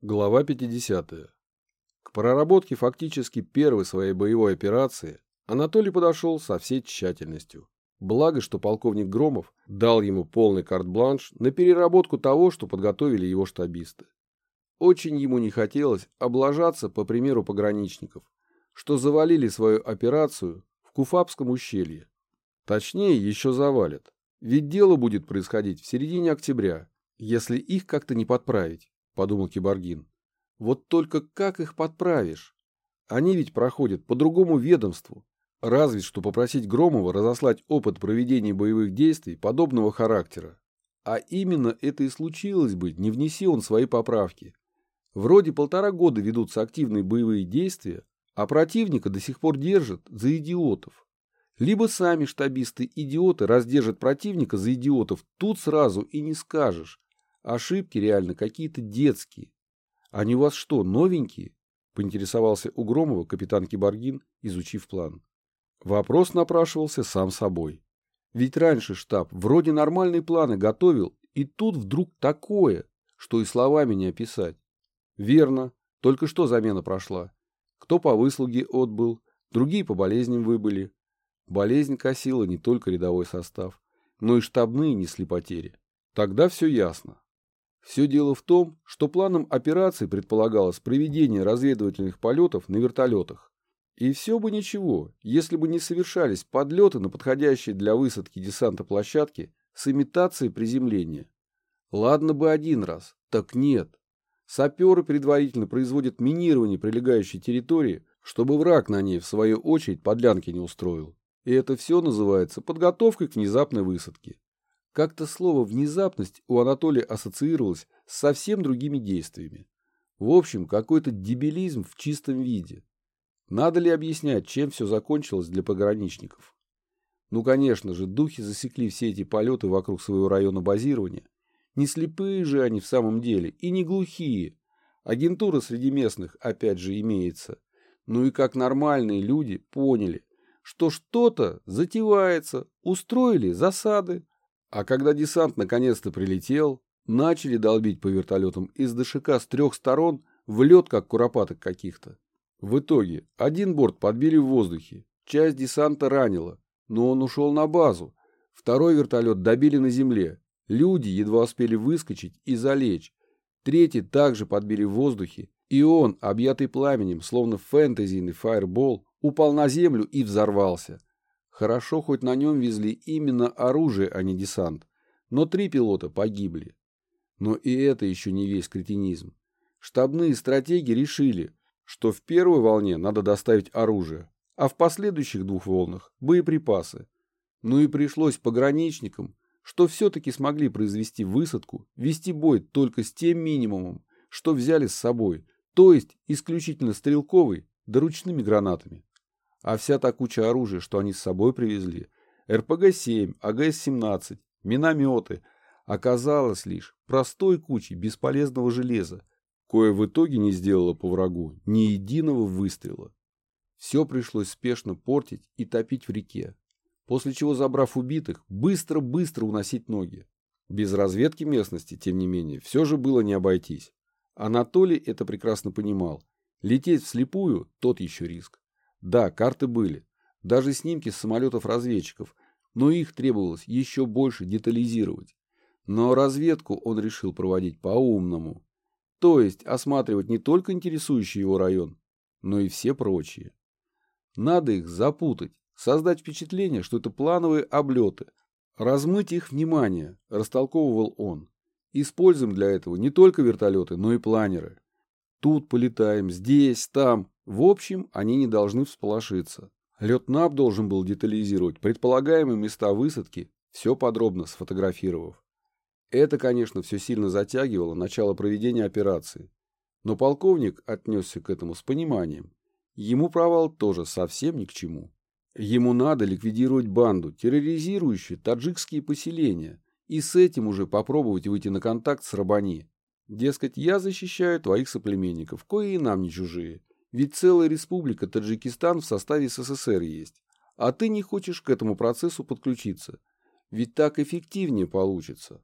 Глава 50. К проработке фактически первой своей боевой операции Анатолий подошел со всей тщательностью. Благо, что полковник Громов дал ему полный карт-бланш на переработку того, что подготовили его штабисты. Очень ему не хотелось облажаться по примеру пограничников, что завалили свою операцию в Куфабском ущелье. Точнее, еще завалят. Ведь дело будет происходить в середине октября, если их как-то не подправить подумал Киборгин. Вот только как их подправишь? Они ведь проходят по другому ведомству. Разве что попросить Громова разослать опыт проведения боевых действий подобного характера. А именно это и случилось бы, не внеси он свои поправки. Вроде полтора года ведутся активные боевые действия, а противника до сих пор держат за идиотов. Либо сами штабисты-идиоты раздержат противника за идиотов, тут сразу и не скажешь, Ошибки реально какие-то детские. Они у вас что, новенькие? Поинтересовался у Громова капитан Киборгин, изучив план. Вопрос напрашивался сам собой. Ведь раньше штаб вроде нормальные планы готовил, и тут вдруг такое, что и словами не описать. Верно, только что замена прошла. Кто по выслуге отбыл, другие по болезням выбыли. Болезнь косила не только рядовой состав, но и штабные несли потери. Тогда все ясно. Все дело в том, что планом операции предполагалось проведение разведывательных полетов на вертолетах. И все бы ничего, если бы не совершались подлеты на подходящие для высадки десанта площадки с имитацией приземления. Ладно бы один раз, так нет. Саперы предварительно производят минирование прилегающей территории, чтобы враг на ней в свою очередь подлянки не устроил. И это все называется подготовкой к внезапной высадке. Как-то слово «внезапность» у Анатолия ассоциировалось с совсем другими действиями. В общем, какой-то дебилизм в чистом виде. Надо ли объяснять, чем все закончилось для пограничников? Ну, конечно же, духи засекли все эти полеты вокруг своего района базирования. Не слепые же они в самом деле, и не глухие. Агентура среди местных, опять же, имеется. Ну и как нормальные люди поняли, что что-то затевается, устроили засады, а когда десант наконец-то прилетел, начали долбить по вертолетам из ДШК с трех сторон в лед, как куропаток каких-то. В итоге один борт подбили в воздухе, часть десанта ранила, но он ушел на базу. Второй вертолет добили на земле. Люди едва успели выскочить и залечь. Третий также подбили в воздухе, и он, объятый пламенем, словно фэнтезийный фаербол, упал на землю и взорвался. Хорошо, хоть на нем везли именно оружие, а не десант. Но три пилота погибли. Но и это еще не весь кретинизм. Штабные стратеги решили, что в первой волне надо доставить оружие, а в последующих двух волнах – боеприпасы. Ну и пришлось пограничникам, что все-таки смогли произвести высадку, вести бой только с тем минимумом, что взяли с собой, то есть исключительно стрелковый да ручными гранатами. А вся та куча оружия, что они с собой привезли, РПГ-7, АГС-17, минометы, оказалась лишь простой кучей бесполезного железа, кое в итоге не сделало по врагу ни единого выстрела. Все пришлось спешно портить и топить в реке, после чего, забрав убитых, быстро-быстро уносить ноги. Без разведки местности, тем не менее, все же было не обойтись. Анатолий это прекрасно понимал. Лететь вслепую – тот еще риск. Да, карты были, даже снимки с самолетов разведчиков, но их требовалось еще больше детализировать. Но разведку он решил проводить по-умному. То есть осматривать не только интересующий его район, но и все прочие. Надо их запутать, создать впечатление, что это плановые облеты, размыть их внимание, растолковывал он. Используем для этого не только вертолеты, но и планеры. Тут полетаем, здесь, там, в общем, они не должны всполошиться. Летнаб должен был детализировать предполагаемые места высадки, все подробно сфотографировав. Это, конечно, все сильно затягивало начало проведения операции. Но полковник отнесся к этому с пониманием. Ему провал тоже совсем ни к чему. Ему надо ликвидировать банду, терроризирующую таджикские поселения, и с этим уже попробовать выйти на контакт с Рабани. Дескать, я защищаю твоих соплеменников, кои и нам не чужие. Ведь целая республика Таджикистан в составе СССР есть. А ты не хочешь к этому процессу подключиться. Ведь так эффективнее получится.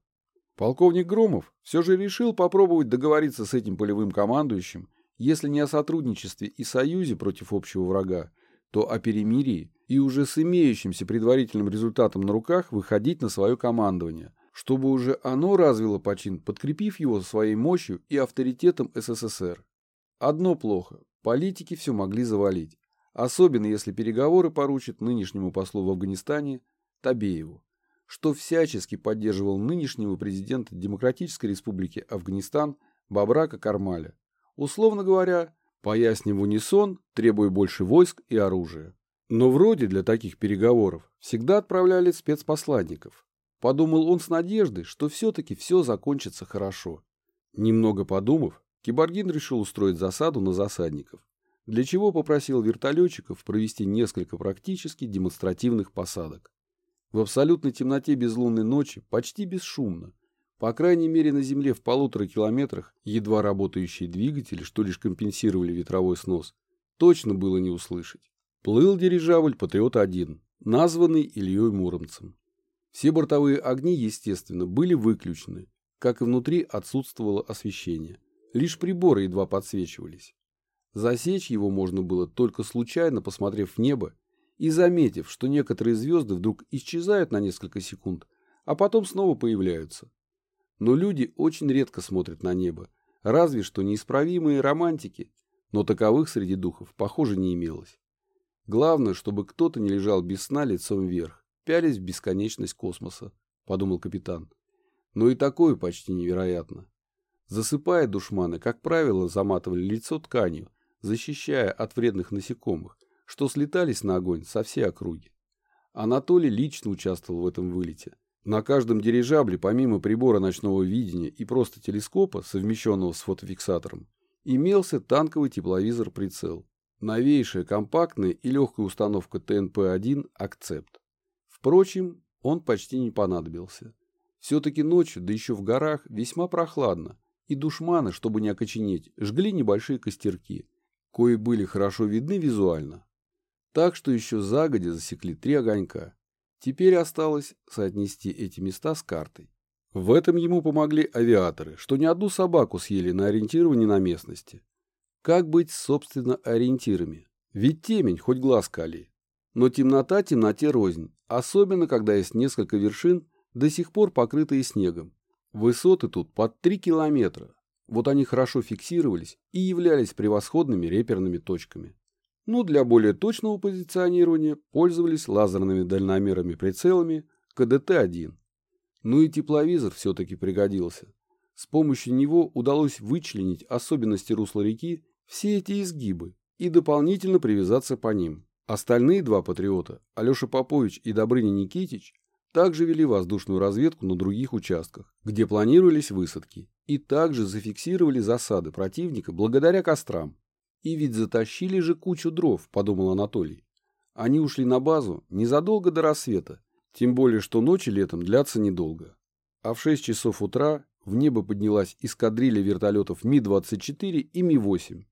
Полковник Громов все же решил попробовать договориться с этим полевым командующим, если не о сотрудничестве и союзе против общего врага, то о перемирии и уже с имеющимся предварительным результатом на руках выходить на свое командование, чтобы уже оно развило почин, подкрепив его своей мощью и авторитетом СССР. Одно плохо – политики все могли завалить, особенно если переговоры поручат нынешнему послу в Афганистане Табееву что всячески поддерживал нынешнего президента Демократической Республики Афганистан Бабрака Кармаля. Условно говоря, пояснив унисон, требуя больше войск и оружия. Но вроде для таких переговоров всегда отправляли спецпосланников. Подумал он с надеждой, что все-таки все закончится хорошо. Немного подумав, Киборгин решил устроить засаду на засадников, для чего попросил вертолетчиков провести несколько практически демонстративных посадок. В абсолютной темноте безлунной ночи, почти бесшумно, по крайней мере на Земле в полутора километрах, едва работающие двигатели, что лишь компенсировали ветровой снос, точно было не услышать. Плыл дирижабль «Патриот-1», названный Ильей Муромцем. Все бортовые огни, естественно, были выключены, как и внутри отсутствовало освещение. Лишь приборы едва подсвечивались. Засечь его можно было только случайно, посмотрев в небо и заметив, что некоторые звезды вдруг исчезают на несколько секунд, а потом снова появляются. Но люди очень редко смотрят на небо, разве что неисправимые романтики, но таковых среди духов, похоже, не имелось. Главное, чтобы кто-то не лежал без сна лицом вверх, пялись в бесконечность космоса, подумал капитан. Но и такое почти невероятно. Засыпая душманы, как правило, заматывали лицо тканью, защищая от вредных насекомых, что слетались на огонь со всей округи. Анатолий лично участвовал в этом вылете. На каждом дирижабле, помимо прибора ночного видения и просто телескопа, совмещенного с фотофиксатором, имелся танковый тепловизор-прицел, новейшая компактная и легкая установка ТНП-1 «Акцепт». Впрочем, он почти не понадобился. Все-таки ночью, да еще в горах, весьма прохладно, и душманы, чтобы не окоченеть, жгли небольшие костерки, кои были хорошо видны визуально, так что еще загодя засекли три огонька. Теперь осталось соотнести эти места с картой. В этом ему помогли авиаторы, что ни одну собаку съели на ориентировании на местности. Как быть, собственно, ориентирами? Ведь темень, хоть глаз кали. Но темнота темноте рознь, особенно когда есть несколько вершин, до сих пор покрытые снегом. Высоты тут под 3 километра. Вот они хорошо фиксировались и являлись превосходными реперными точками но для более точного позиционирования пользовались лазерными дальномерами прицелами КДТ-1. Ну и тепловизор все-таки пригодился. С помощью него удалось вычленить особенности русла реки, все эти изгибы, и дополнительно привязаться по ним. Остальные два патриота, Алеша Попович и Добрыня Никитич, также вели воздушную разведку на других участках, где планировались высадки, и также зафиксировали засады противника благодаря кострам. И ведь затащили же кучу дров, подумал Анатолий. Они ушли на базу незадолго до рассвета, тем более, что ночи летом длятся недолго. А в 6 часов утра в небо поднялась эскадрилья вертолетов Ми-24 и Ми-8.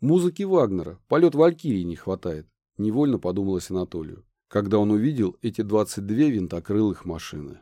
Музыки Вагнера, полет Валькирии не хватает, невольно подумалось Анатолию, когда он увидел эти 22 винтокрылых машины.